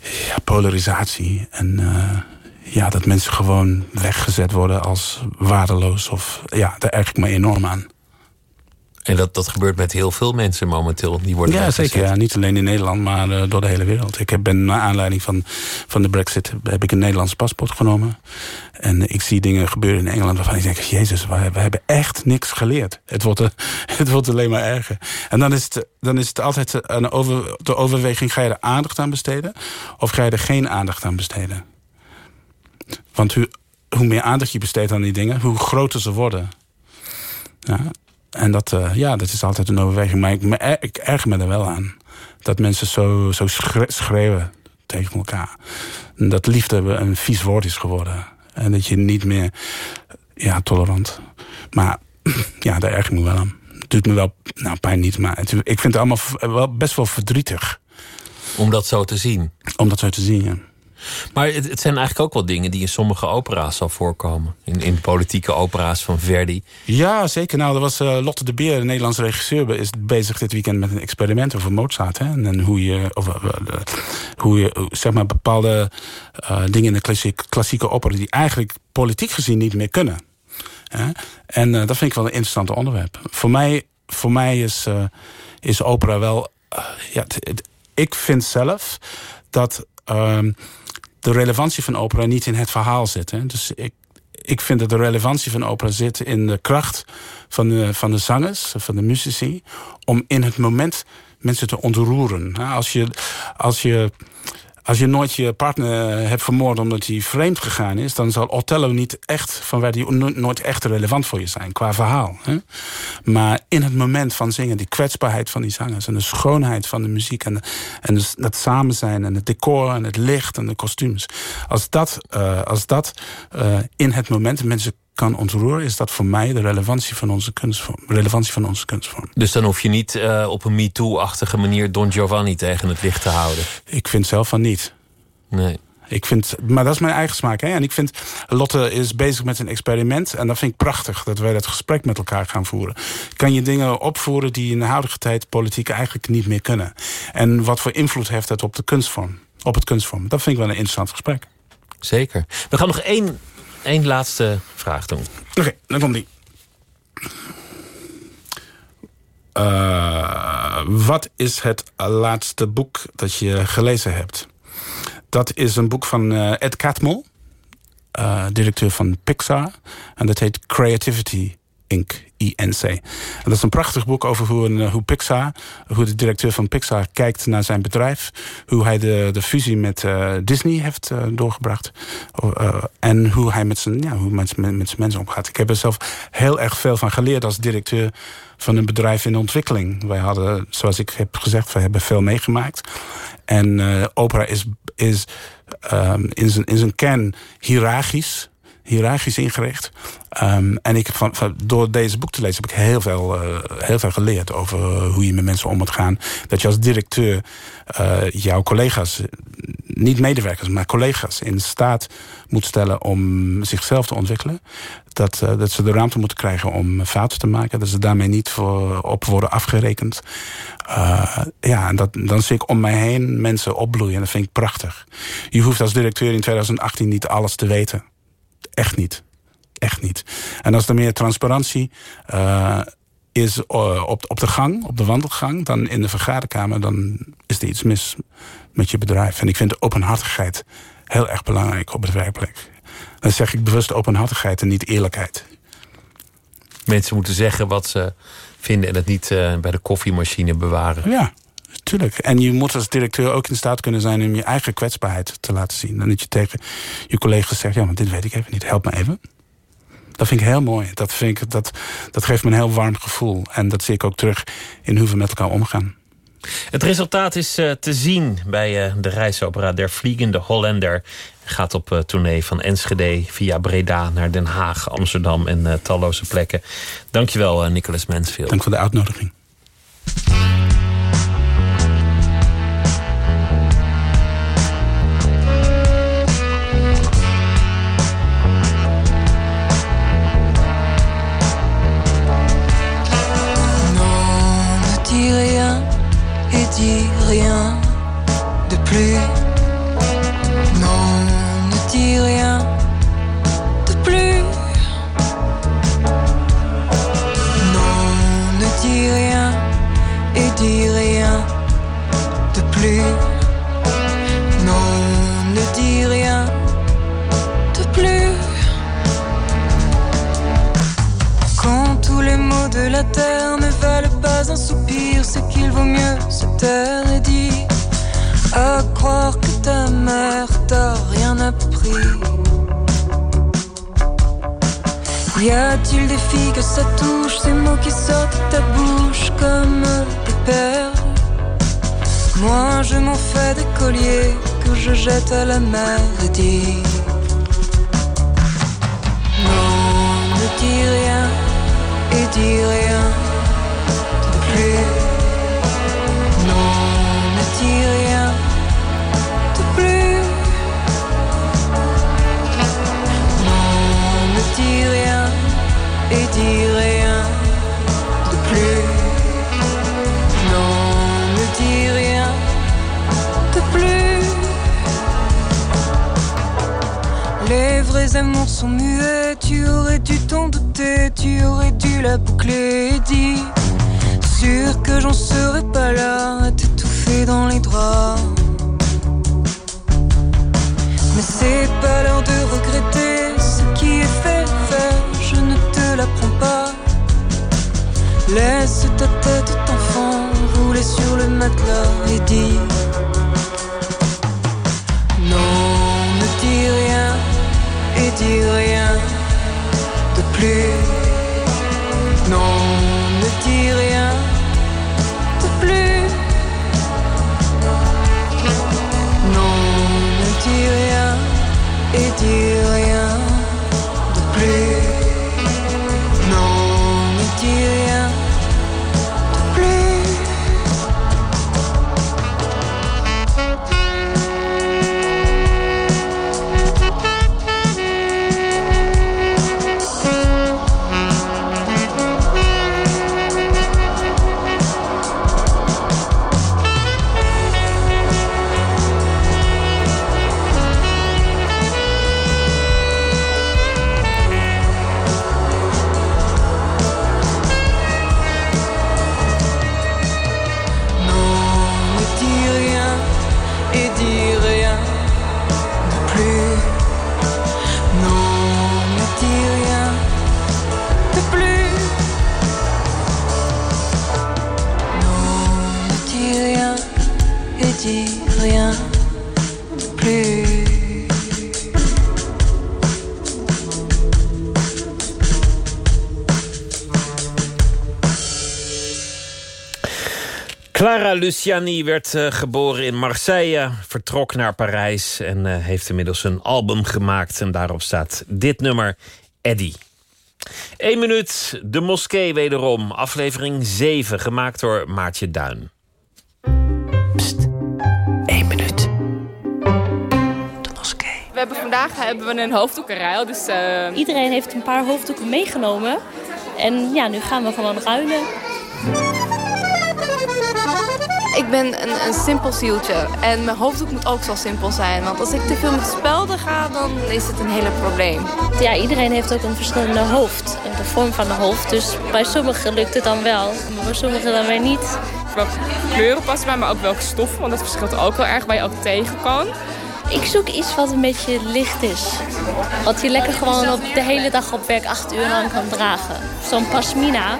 ja, polarisatie. En eh, ja, dat mensen gewoon weggezet worden als waardeloos. Of, ja, daar erg ik me enorm aan. En dat, dat gebeurt met heel veel mensen momenteel. Die worden Ja, zeker. Ja. Niet alleen in Nederland, maar eh, door de hele wereld. Ik heb, ben naar aanleiding van, van de brexit heb ik een Nederlands paspoort genomen. En ik zie dingen gebeuren in Engeland waarvan ik denk... Jezus, we, we hebben echt niks geleerd. Het wordt, eh, [laughs] het wordt alleen maar erger. En dan is het, dan is het altijd een over, de overweging... ga je er aandacht aan besteden of ga je er geen aandacht aan besteden? Want hoe, hoe meer aandacht je besteedt aan die dingen... hoe groter ze worden. Ja, en dat, eh, ja, dat is altijd een overweging. Maar ik, me, er- ik erger me er wel aan. Dat mensen zo, zo schre- schreeuwen tegen elkaar. En dat liefde een vies woord is geworden. En dat je niet meer... Ja, tolerant. Maar [clears throat] ja, daar erger ik me wel aan. Het doet me wel... Nou, pijn niet, maar het, ik vind het allemaal wel, best wel verdrietig. Om dat zo te zien. Om dat zo te zien, ja. Maar het, zijn eigenlijk ook wel dingen die in sommige opera's zal voorkomen. In, in politieke opera's van Verdi. Ja, zeker. Nou, er was eh, Lotte de Beer, een Nederlandse regisseur... is bezig dit weekend met een experiment over Mozart. Hè? En, hoe je, of, eh, eh, hoe je zeg maar, bepaalde dingen in de klassiek, klassieke opera... die eigenlijk politiek gezien niet meer kunnen. Hè? En dat vind ik wel een interessant onderwerp. Voor mij, voor mij is, is opera wel... ja, ik vind zelf dat ehm, de relevantie van opera niet in het verhaal zit. Hè? Dus ik, ik vind dat de relevantie van opera zit in de kracht van de, van de zangers, van de muzici, om in het moment mensen te ontroeren. Als je, als je, als je nooit je partner hebt vermoord omdat hij vreemd gegaan is, dan zal Othello niet echt van waar die no- nooit echt relevant voor je zijn qua verhaal. Hè? Maar in het moment van zingen, die kwetsbaarheid van die zangers en de schoonheid van de muziek en, en dus dat samen zijn en het decor en het licht en de kostuums. Als dat, eh, als dat eh, in het moment mensen kan ontroeren, is dat voor mij de relevantie van onze kunstvorm. Relevantie van onze kunstvorm. Dus dan hoef je niet eh, op een MeToo-achtige manier Don Giovanni tegen het licht te houden. Ik vind zelf van niet. Nee. Ik vind, maar dat is mijn eigen smaak. Hè? En ik vind, Lotte is bezig met een experiment. En dat vind ik prachtig, dat wij dat gesprek met elkaar gaan voeren. Kan je dingen opvoeren die in de huidige tijd politiek eigenlijk niet meer kunnen. En wat voor invloed heeft dat op de kunstvorm? Op het kunstvorm. Dat vind ik wel een interessant gesprek. Zeker. We gaan nog één, één laatste vraag doen. Oké, dan komt die. Eh, wat is het laatste boek dat je gelezen hebt? Dat is een boek van eh, Ed Catmull, eh, directeur van Pixar. En dat heet Creativity Inc. I-N-C. En dat is een prachtig boek over hoe, een, hoe Pixar, hoe de directeur van Pixar kijkt naar zijn bedrijf. Hoe hij de, de fusie met Disney heeft doorgebracht. en hoe hij met zijn, ja, hoe met, met, zijn mensen omgaat. Ik heb er zelf heel erg veel van geleerd als directeur van een bedrijf in ontwikkeling. Wij hadden, zoals ik heb gezegd, we hebben veel meegemaakt. En opera is, is um, in, in zijn kern hiërarchisch hiërarchisch ingericht. Um, en ik, van, van, door deze boek te lezen heb ik heel veel, uh, heel veel geleerd over hoe je met mensen om moet gaan. Dat je als directeur uh, jouw collega's, niet medewerkers, maar collega's in staat moet stellen om zichzelf te ontwikkelen. Dat, uh, dat ze de ruimte moeten krijgen om fouten te maken. Dat ze daarmee niet voor, op worden afgerekend. ja, en dat, dan zie ik om mij heen mensen opbloeien. En dat vind ik prachtig. Je hoeft als directeur in 2018 niet alles te weten. Echt niet. Echt niet. En als er meer transparantie uh, is uh, op, op de gang, op de wandelgang... dan in de vergaderkamer, dan is er iets mis met je bedrijf. En ik vind openhartigheid heel erg belangrijk op het werkplek. Dan zeg ik bewust openhartigheid en niet eerlijkheid. Mensen moeten zeggen wat ze vinden... en het niet uh, bij de koffiemachine bewaren. Ja, Tuurlijk. En je moet als directeur ook in staat kunnen zijn om je eigen kwetsbaarheid te laten zien. En dat je tegen je collega's zegt, ja, maar dit weet ik even niet, help me even. Dat vind ik heel mooi. Dat, vind ik, dat, dat geeft me een heel warm gevoel. En dat zie ik ook terug in hoe we met elkaar omgaan. Het resultaat is uh, te zien bij uh, de reisopera Der Vliegende Hollander. Gaat op uh, tournee van Enschede via Breda naar Den Haag, Amsterdam en talloze plekken. Dankjewel, Nicolas Mansfield. Dank voor de uitnodiging. Dis rien de la terre ne valent pas un soupir, c'est qu'il vaut mieux se taire et dire. À croire que ta mère t'a rien appris. Y a-t-il des filles que ça touche, ces mots qui sortent de ta bouche comme des perles Moi je m'en fais des colliers que je jette à la mer et dis dis rien de plus. Non, ne dis rien de plus. Non, ne dis rien et dis rien de plus. Non, ne dis rien de plus. Les vrais amours sont muets, tu aurais dû t'en douter, tu aurais dû la boucler et dire Sûr que j'en serais pas là à t'étouffer dans les draps. Mais c'est pas l'heure de regretter ce qui est fait, fait, je ne te l'apprends pas. Laisse ta tête d'enfant rouler sur le matelas et dis Non, ne dis rien et dis rien plus. Non, ne dis rien de plus. Non, ne dis rien et dis rien de plus. Luciani werd uh, geboren in Marseille, vertrok naar Parijs en uh, heeft inmiddels een album gemaakt. En daarop staat dit nummer, Eddie. Eén minuut, de moskee wederom, aflevering 7, gemaakt door Maartje Duin. Pst, één minuut. De moskee. We hebben vandaag hebben we een hoofddoekenruil, dus... Uh... Iedereen heeft een paar hoofddoeken meegenomen. En ja, nu gaan we gewoon ruilen. Ik ben een, een simpel zieltje. En mijn hoofddoek moet ook zo simpel zijn. Want als ik te veel met spelden ga, dan is het een hele probleem. Ja, iedereen heeft ook een verschillende hoofd. De vorm van de hoofd. Dus bij sommigen lukt het dan wel. Maar bij sommigen dan weer niet. Welke kleuren passen bij, maar ook welke stoffen. Want dat verschilt ook wel erg waar je ook tegen kan. Ik zoek iets wat een beetje licht is. Wat je lekker gewoon op de hele dag op werk acht uur lang kan dragen. Zo'n pasmina,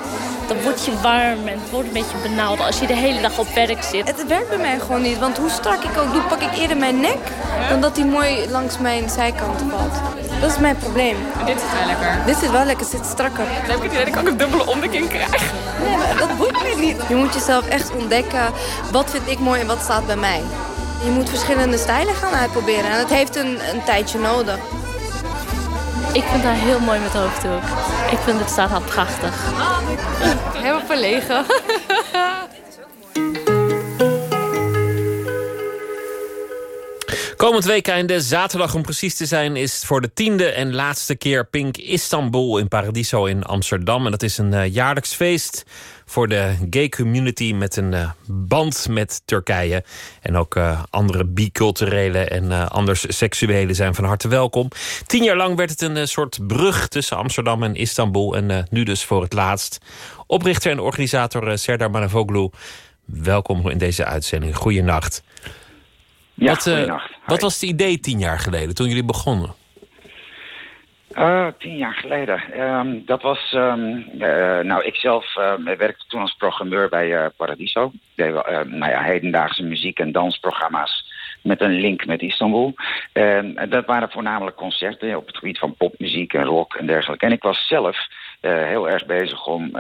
dan word je warm en het wordt een beetje benauwd als je de hele dag op werk zit. Het werkt bij mij gewoon niet, want hoe strak ik ook doe, pak ik eerder mijn nek... dan dat hij mooi langs mijn zijkant valt. Dat is mijn probleem. En dit is wel lekker. Dit zit wel lekker, zit strakker. Dan heb ik het idee dat ik ook een dubbele ondekking krijg. Nee, maar dat boeit me niet. Je moet jezelf echt ontdekken, wat vind ik mooi en wat staat bij mij. Je moet verschillende stijlen gaan uitproberen en het heeft een, een tijdje nodig. Ik vind haar heel mooi met hoofddoek. Ik vind het staat al prachtig. Helemaal verlegen. Komend weekende, zaterdag om precies te zijn, is voor de tiende en laatste keer Pink Istanbul in Paradiso in Amsterdam. En dat is een uh, jaarlijks feest voor de gay community met een uh, band met Turkije. En ook uh, andere biculturele en uh, anders seksuele zijn van harte welkom. Tien jaar lang werd het een soort brug tussen Amsterdam en Istanbul. En nu dus voor het laatst. Oprichter en organisator Serdar Manavoglu, welkom in deze uitzending. Goeienacht. Ja, wat, wat was het idee tien jaar geleden toen jullie begonnen? Uh, tien jaar geleden. Um, dat was, um, uh, nou, ik zelf uh, werkte toen als programmeur bij Paradiso. Deed nou ja, hedendaagse muziek- en dansprogramma's met een link met Istanbul. En dat waren voornamelijk concerten op het gebied van popmuziek en rock en dergelijke. En ik was zelf heel erg bezig om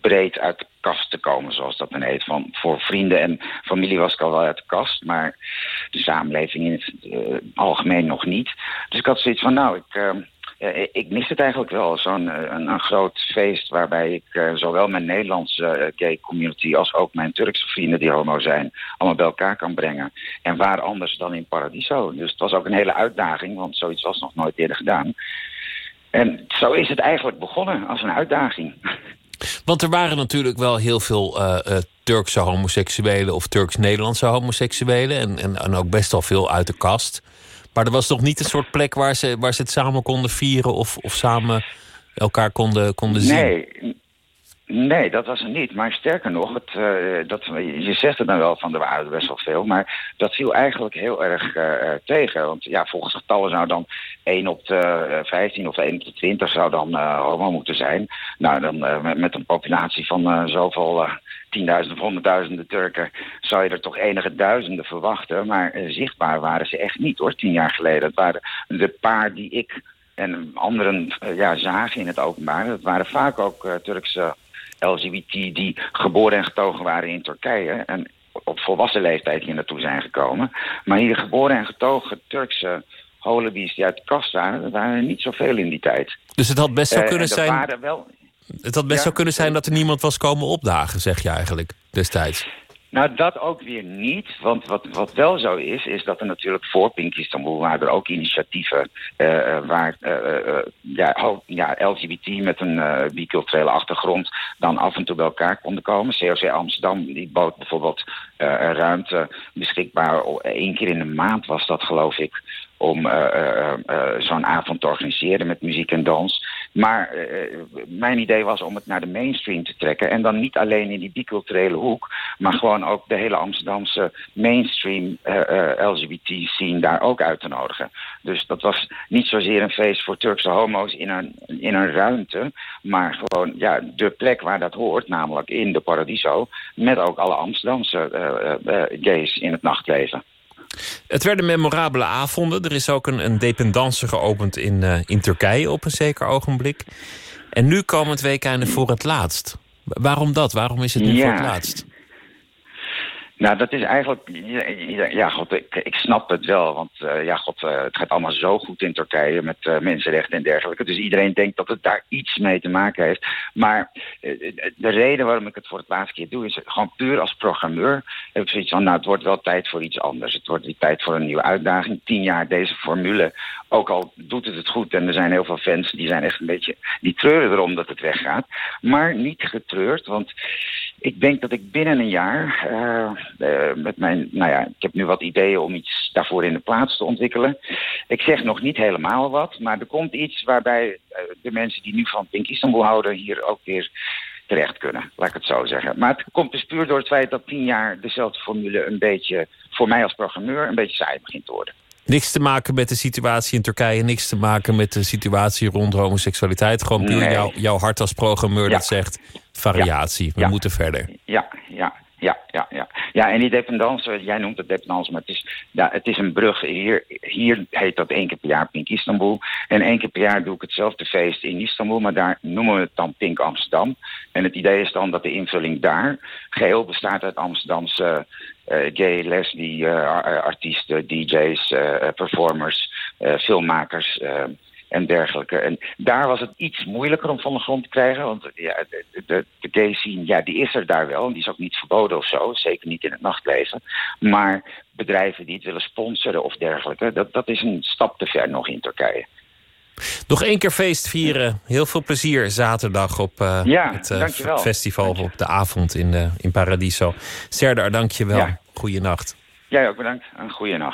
breed uit de kast te komen, zoals dat dan heet. Van, voor vrienden en familie was ik al wel uit de kast, maar de samenleving in het algemeen nog niet. Dus ik had zoiets van, nou, ik ik mis het eigenlijk wel. Zo'n een, een, groot feest waarbij ik uh, zowel mijn Nederlandse uh, gay community als ook mijn Turkse vrienden die homo zijn, allemaal bij elkaar kan brengen. En waar anders dan in Paradiso. Dus het was ook een hele uitdaging, want zoiets was nog nooit eerder gedaan. En zo is het eigenlijk begonnen als een uitdaging. [laughs] Want er waren natuurlijk wel heel veel Turkse homoseksuelen of Turks-Nederlandse homoseksuelen. En, en, en ook best wel veel uit de kast. Maar er was toch niet een soort plek waar ze, waar ze het samen konden vieren of, of samen elkaar konden, konden zien? Nee, nee, dat was er niet. Maar sterker nog, het, uh, dat, je zegt het dan wel van er waren best wel veel. Maar dat viel eigenlijk heel erg uh, tegen. Want ja, volgens getallen zou dan 1 op de uh, 15 of 1 op de 20 zou dan homo moeten zijn. Nou, dan met, een populatie van zoveel tienduizenden of honderdduizenden Turken zou je er toch enige duizenden verwachten. Maar uh, zichtbaar waren ze echt niet hoor, tien jaar geleden. Het waren de paar die ik en anderen uh, ja, zagen in het openbaar. Dat waren vaak ook uh, Turkse LGBT die geboren en getogen waren in Turkije. En op volwassen leeftijd hier naartoe zijn gekomen. Maar hier geboren en getogen Turkse holibies die uit de kast waren, dat waren er niet zoveel in die tijd. Dus het had best zo kunnen zijn... Waren wel, het had best Ja. zo kunnen zijn dat er niemand was komen opdagen, zeg je eigenlijk, destijds. Nou, dat ook weer niet. Want wat, wat wel zo is, is dat er natuurlijk voor Pink Istanbul waren er ook initiatieven eh, waar eh, ja, ja, LGBT met een eh, biculturele achtergrond dan af en toe bij elkaar konden komen. COC Amsterdam die bood bijvoorbeeld ruimte beschikbaar. Eén keer in de maand was dat, geloof ik, om zo'n avond te organiseren met muziek en dans. Maar eh, mijn idee was om het naar de mainstream te trekken. En dan niet alleen in die biculturele hoek, maar gewoon ook de hele Amsterdamse mainstream eh, eh, LGBT-scene daar ook uit te nodigen. Dus dat was niet zozeer een feest voor Turkse homo's in een, in een ruimte, maar gewoon ja, de plek waar dat hoort, namelijk in de Paradiso, met ook alle Amsterdamse gays in het nachtleven. Het werden memorabele avonden. Er is ook een, een dependance geopend in, eh, in Turkije op een zeker ogenblik. En nu komend weekende voor het laatst. Wa- Waarom dat? Waarom is het nu Ja. voor het laatst? Nou, dat is eigenlijk... Ja, god, ik, ik snap het wel. Want uh, ja, god, uh, het gaat allemaal zo goed in Turkije met uh, mensenrechten en dergelijke. Dus iedereen denkt dat het daar iets mee te maken heeft. Maar de reden waarom ik het voor het laatste keer doe... is gewoon puur als programmeur. Heb ik zoiets van, nou, het wordt wel tijd voor iets anders. Het wordt die tijd voor een nieuwe uitdaging. Tien jaar deze formule. Ook al doet het het goed en er zijn heel veel fans... die zijn echt een beetje... die treuren erom dat het weggaat. Maar niet getreurd, want ik denk dat ik binnen een jaar uh, met mijn, nou ja, ik heb nu wat ideeën om iets daarvoor in de plaats te ontwikkelen. Ik zeg nog niet helemaal wat, maar er komt iets waarbij uh, de mensen die nu van Pink Istanbul houden hier ook weer terecht kunnen, laat ik het zo zeggen. Maar het komt dus puur door het feit dat tien jaar dezelfde formule een beetje, voor mij als programmeur, een beetje saai begint te worden. Niks te maken met de situatie in Turkije, niks te maken met de situatie rond homoseksualiteit. Gewoon puur nee. jou, jouw hart als programmeur ja. dat zegt variatie, we moeten verder. Ja, ja, ja, ja, ja. Ja, en die dependance, jij noemt het dependance, maar het is, ja, het is een brug. Hier, hier heet dat één keer per jaar Pink Istanbul. En één keer per jaar doe ik hetzelfde feest in Istanbul, maar daar noemen we het dan Pink Amsterdam. En het idee is dan dat de invulling daar geheel bestaat uit Amsterdamse uh, gay, lesbi, uh, artiesten, DJ's, uh, performers, filmmakers en dergelijke. En daar was het iets moeilijker om van de grond te krijgen. Want ja, de, de, de gay scene, ja, die is er daar wel. En die is ook niet verboden of zo. Zeker niet in het nachtleven. Maar bedrijven die het willen sponsoren of dergelijke... dat, dat is een stap te ver nog in Turkije. Nog één keer feest vieren. Heel veel plezier zaterdag op uh, ja, het uh, festival op de avond in, uh, in Paradiso. Serdar, dank je wel. Ja. Goeienacht. Jij ook bedankt. Een goede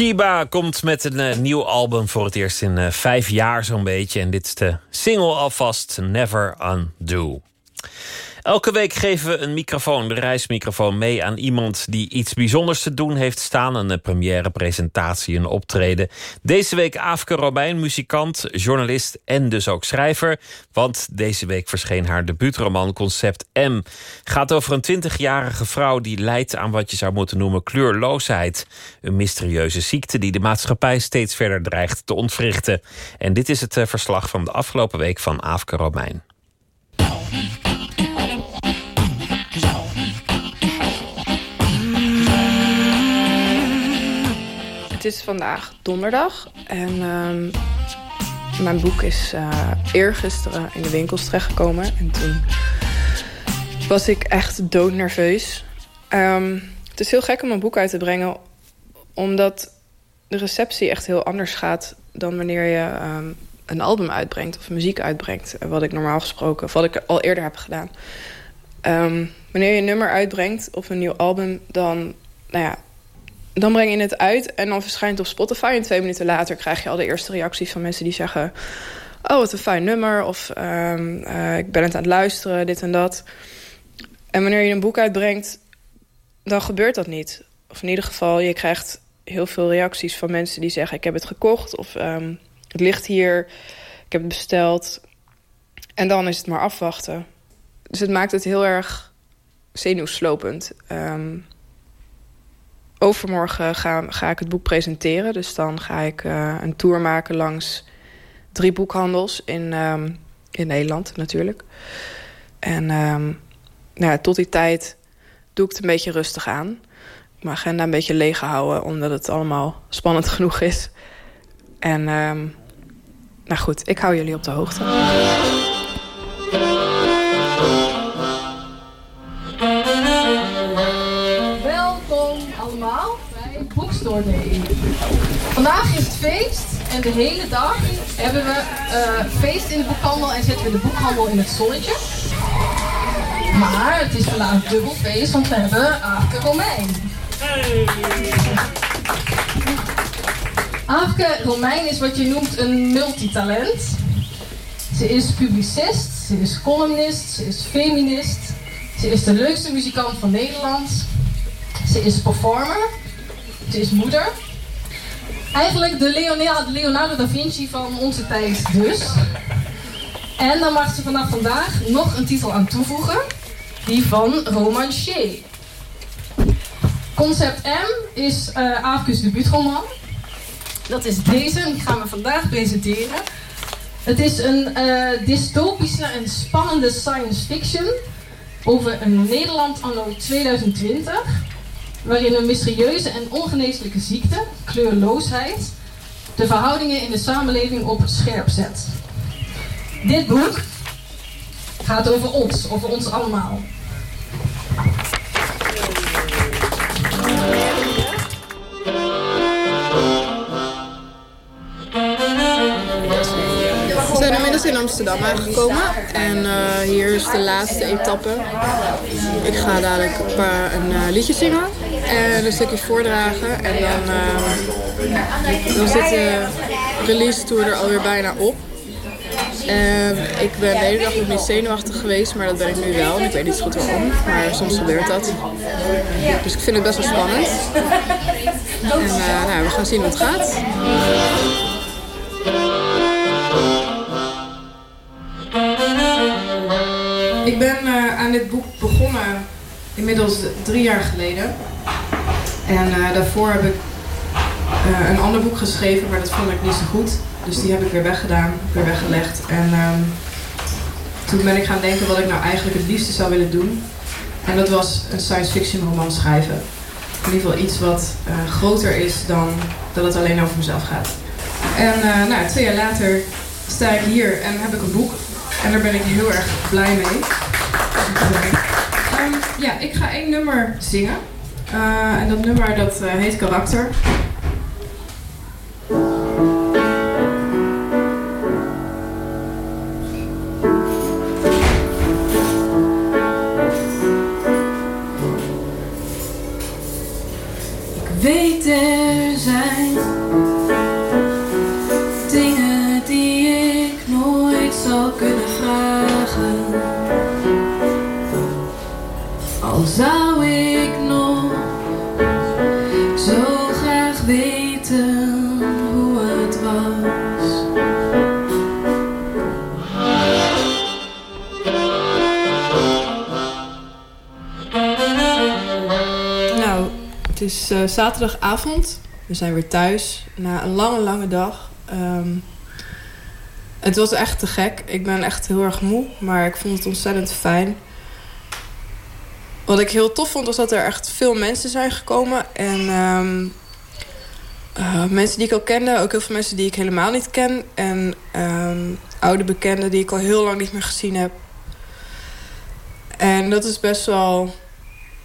Shiba komt met een uh, nieuw album voor het eerst in uh, vijf jaar zo'n beetje. En dit is de single alvast, Never Undo. Elke week geven we een microfoon, de reismicrofoon, mee aan iemand die iets bijzonders te doen heeft staan. Een eh, première presentatie, een optreden. Deze week Afke Robijn, muzikant, journalist en dus ook schrijver. Want deze week verscheen haar debuutroman Concept M. Gaat over een 20-jarige vrouw die lijdt aan wat je zou moeten noemen kleurloosheid. Een mysterieuze ziekte die de maatschappij steeds verder dreigt te ontwrichten. En dit is het eh, verslag van de afgelopen week van Afke Robijn. Is vandaag donderdag en ehm, mijn boek is uh, eergisteren in de winkels terechtgekomen. En toen was ik echt doodnerveus. Um, het is heel gek om een boek uit te brengen, omdat de receptie echt heel anders gaat dan wanneer je ehm, een album uitbrengt of muziek uitbrengt. Wat ik normaal gesproken, of wat ik al eerder heb gedaan. wanneer je een nummer uitbrengt of een nieuw album, dan, nou ja, dan breng je het uit en dan verschijnt het op Spotify. En twee minuten later krijg je al de eerste reacties van mensen die zeggen... oh, wat een fijn nummer, of um, uh, ik ben het aan het luisteren, dit en dat. En wanneer je een boek uitbrengt, dan gebeurt dat niet. Of in ieder geval, je krijgt heel veel reacties van mensen die zeggen... ik heb het gekocht, of um, het ligt hier, ik heb het besteld. En dan is het maar afwachten. Dus het maakt het heel erg zenuwslopend... Um, overmorgen ga, ga ik het boek presenteren. Dus dan ga ik uh, een tour maken langs drie boekhandels in, um, in Nederland natuurlijk. En um, nou ja, tot die tijd doe ik het een beetje rustig aan. Mijn agenda een beetje leeg houden, omdat het allemaal spannend [laughs] genoeg is. En um, nou goed, ik hou jullie op de hoogte. Vandaag is het feest en de hele dag hebben we uh, feest in de boekhandel en zetten we de boekhandel in het zonnetje. Maar het is vandaag dubbel feest, want we hebben Aafke Romein. Hey. Aafke Romein is wat je noemt een multitalent. Ze is publicist, ze is columnist, ze is feminist. Ze is de leukste muzikant van Nederland. Ze is performer. Ze is moeder. Eigenlijk de Leonardo da Vinci van onze tijd dus. En dan mag ze vanaf vandaag nog een titel aan toevoegen. Die van romancier. Concept M is uh, Aafke's debuutroman. Dat is deze, die gaan we vandaag presenteren. Het is een uh, dystopische en spannende science fiction over een Nederland anno 2020 waarin een mysterieuze en ongeneeslijke ziekte, kleurloosheid, de verhoudingen in de samenleving op scherp zet. Dit boek gaat over ons, over ons allemaal. We zijn inmiddels in Amsterdam aangekomen en uh, hier is de laatste etappe. Ik ga dadelijk een, een uh, liedje zingen en een stukje voordragen. En dan, uh, dan zit de release tour er alweer bijna op. En ik ben de hele dag nog niet zenuwachtig geweest, maar dat ben ik nu wel. En ik weet niet zo goed waarom, maar soms gebeurt dat. Dus ik vind het best wel spannend. En nou, we gaan zien hoe het gaat. Ik ben uh, aan dit boek begonnen inmiddels drie jaar geleden. En uh, daarvoor heb ik uh, een ander boek geschreven, maar dat vond ik niet zo goed. Dus die heb ik weer weggedaan, weer weggelegd. En um, toen ben ik gaan denken wat ik nou eigenlijk het liefste zou willen doen. En dat was een science fiction roman schrijven. In ieder geval iets wat groter is dan dat het alleen over mezelf gaat. En nou, twee jaar later sta ik hier en heb ik een boek en daar ben ik heel erg blij mee. Um, ja, ik ga één nummer zingen. Uh, en dat nummer dat uh, heet Karakter. Zaterdagavond. We zijn weer thuis na een lange, lange dag. Ehm, het was echt te gek. Ik ben echt heel erg moe, maar ik vond het ontzettend fijn. Wat ik heel tof vond, was dat er echt veel mensen zijn gekomen. En ehm, eh, mensen die ik al kende, ook heel veel mensen die ik helemaal niet ken. En ehm, oude bekenden die ik al heel lang niet meer gezien heb. En dat is best wel...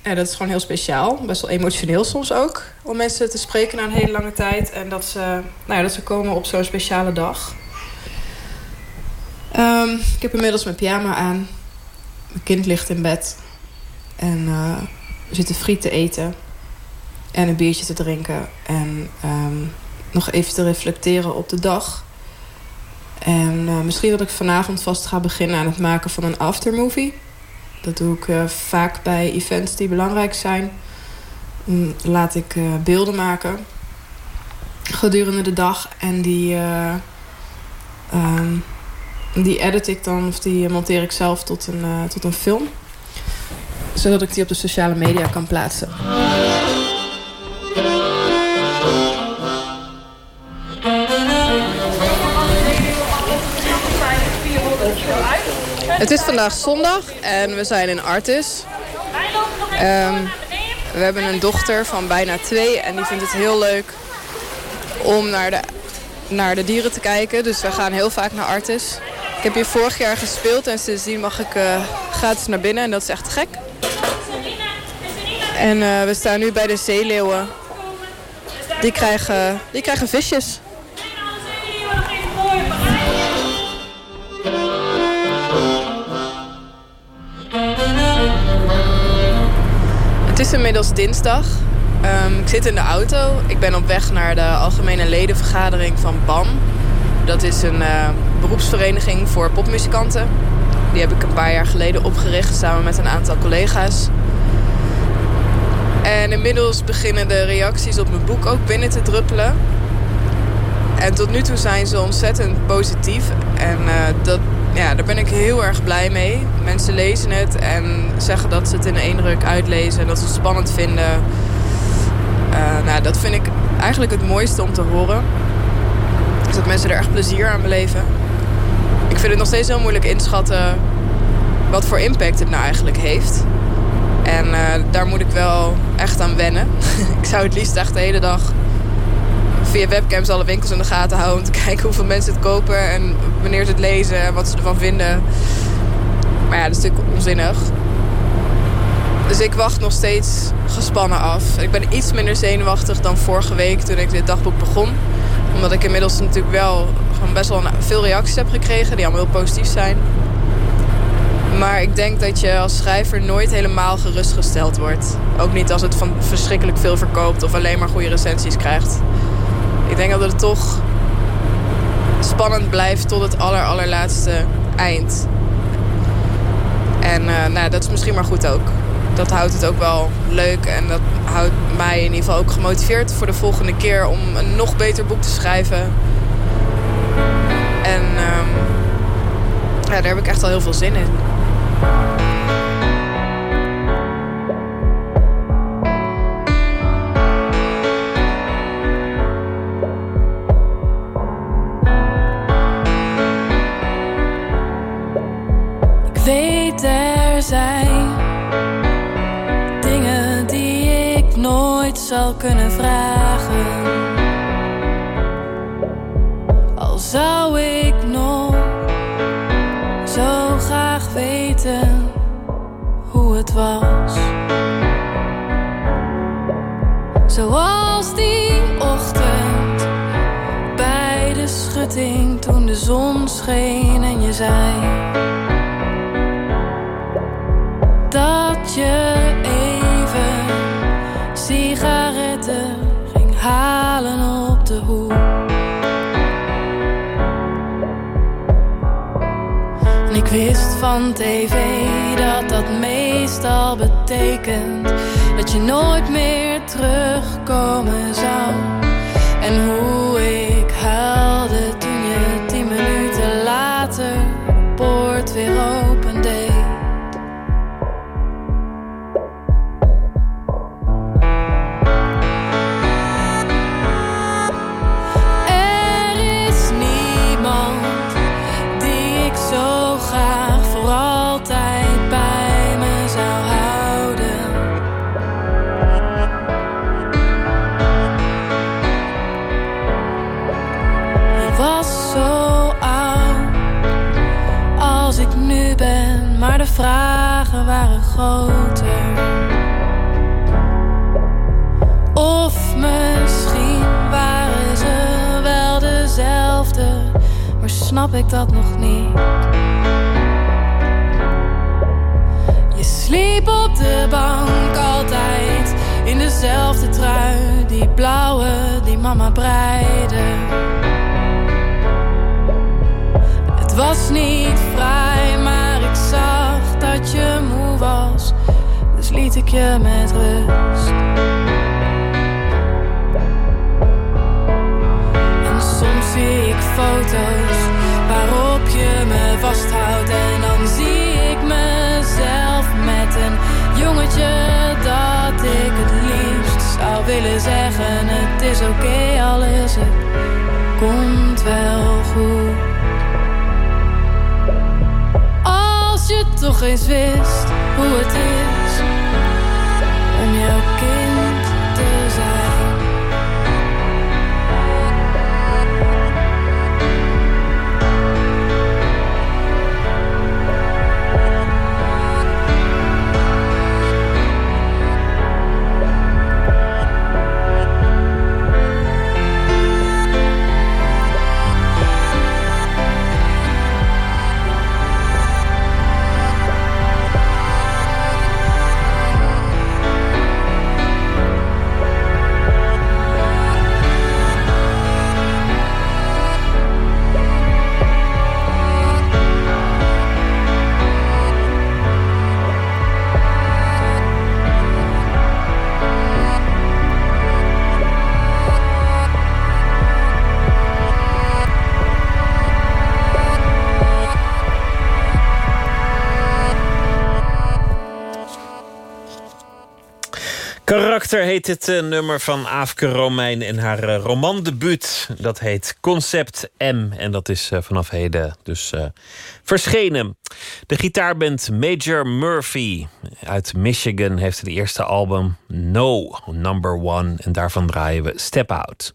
Ja, dat is gewoon heel speciaal. Best wel emotioneel soms ook. Om mensen te spreken na een hele lange tijd. En dat ze, nou ja, dat ze komen op zo'n speciale dag. Ehm, ik heb inmiddels mijn pyjama aan. Mijn kind ligt in bed. En uh, we zitten friet te eten. En een biertje te drinken. En ehm, nog even te reflecteren op de dag. En uh, misschien dat ik vanavond vast ga beginnen aan het maken van een aftermovie. Dat doe ik uh, vaak bij events die belangrijk zijn. Dan laat ik uh, beelden maken gedurende de dag. En die, um, die edit ik dan of die monteer ik zelf tot een, tot een film. Zodat ik die op de sociale media kan plaatsen. Het is vandaag zondag en we zijn in Artis. Um, we hebben een dochter van bijna twee en die vindt het heel leuk om naar de, naar de dieren te kijken. Dus we gaan heel vaak naar Artis. Ik heb hier vorig jaar gespeeld en sindsdien mag ik uh, gratis naar binnen en dat is echt gek. En uh, we staan nu bij de zeeleeuwen. Die krijgen, die krijgen visjes. Inmiddels dinsdag. Um, ik zit in de auto. Ik ben op weg naar de algemene ledenvergadering van BAM. Dat is een uh, beroepsvereniging voor popmuzikanten. Die heb ik een paar jaar geleden opgericht samen met een aantal collega's. En inmiddels beginnen de reacties op mijn boek ook binnen te druppelen. En tot nu toe zijn ze ontzettend positief. En uh, dat, ja, daar ben ik heel erg blij mee. Mensen lezen het en zeggen dat ze het in één ruk uitlezen en dat ze het spannend vinden. Uh, nou, dat vind ik eigenlijk het mooiste om te horen. Dus dat mensen er echt plezier aan beleven. Ik vind het nog steeds heel moeilijk inschatten wat voor impact het nou eigenlijk heeft. En uh, daar moet ik wel echt aan wennen. [laughs] ik zou het liefst echt de hele dag via webcams alle winkels in de gaten houden... om te [laughs] kijken hoeveel mensen het kopen en wanneer ze het lezen en wat ze ervan vinden. Maar ja, dat is natuurlijk onzinnig. Dus ik wacht nog steeds gespannen af. Ik ben iets minder zenuwachtig dan vorige week toen ik dit dagboek begon. Omdat ik inmiddels natuurlijk wel gewoon best wel veel reacties heb gekregen... die allemaal heel positief zijn. Maar ik denk dat je als schrijver nooit helemaal gerustgesteld wordt. Ook niet als het van verschrikkelijk veel verkoopt of alleen maar goede recensies krijgt. Ik denk dat het toch spannend blijft tot het aller, allerlaatste eind. En uh, nou, dat is misschien maar goed ook. Dat houdt het ook wel leuk en dat houdt mij in ieder geval ook gemotiveerd voor de volgende keer om een nog beter boek te schrijven. En um, ja, daar heb ik echt al heel veel zin in. Er zijn dingen die ik nooit zal kunnen vragen. Al zou ik nog zo graag weten hoe het was. Zoals die ochtend bij de schutting toen de zon scheen en je zei je even sigaretten ging halen op de hoek. En ik wist van tv dat dat meestal betekent dat je nooit meer terugkomen zou. En hoe Of misschien waren ze wel dezelfde, maar snap ik dat nog niet. Je sliep op de bank altijd in dezelfde trui, die blauwe die mama breide. Het was niet vrij, maar ik zag dat je ik je met rust. En soms zie ik foto's waarop je me vasthoudt en dan zie ik mezelf met een jongetje dat ik het liefst zou willen zeggen. Het is oké, alles komt wel goed. Als je toch eens wist hoe het is Karakter heet het eh, nummer van Aafke Romein en haar uh, romandebuut. Dat heet Concept M en dat is eh, vanaf heden dus verschenen. De gitaarband Major Murphy uit Michigan heeft het eerste album No Number One en daarvan draaien we Step Out.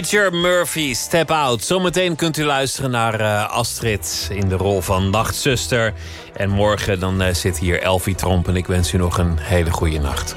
Major Murphy, Step Out. Zometeen kunt u luisteren naar eh, Astrid in de rol van nachtzuster. En morgen dan eh, zit hier Elfie Tromp en ik wens u nog een hele goede nacht.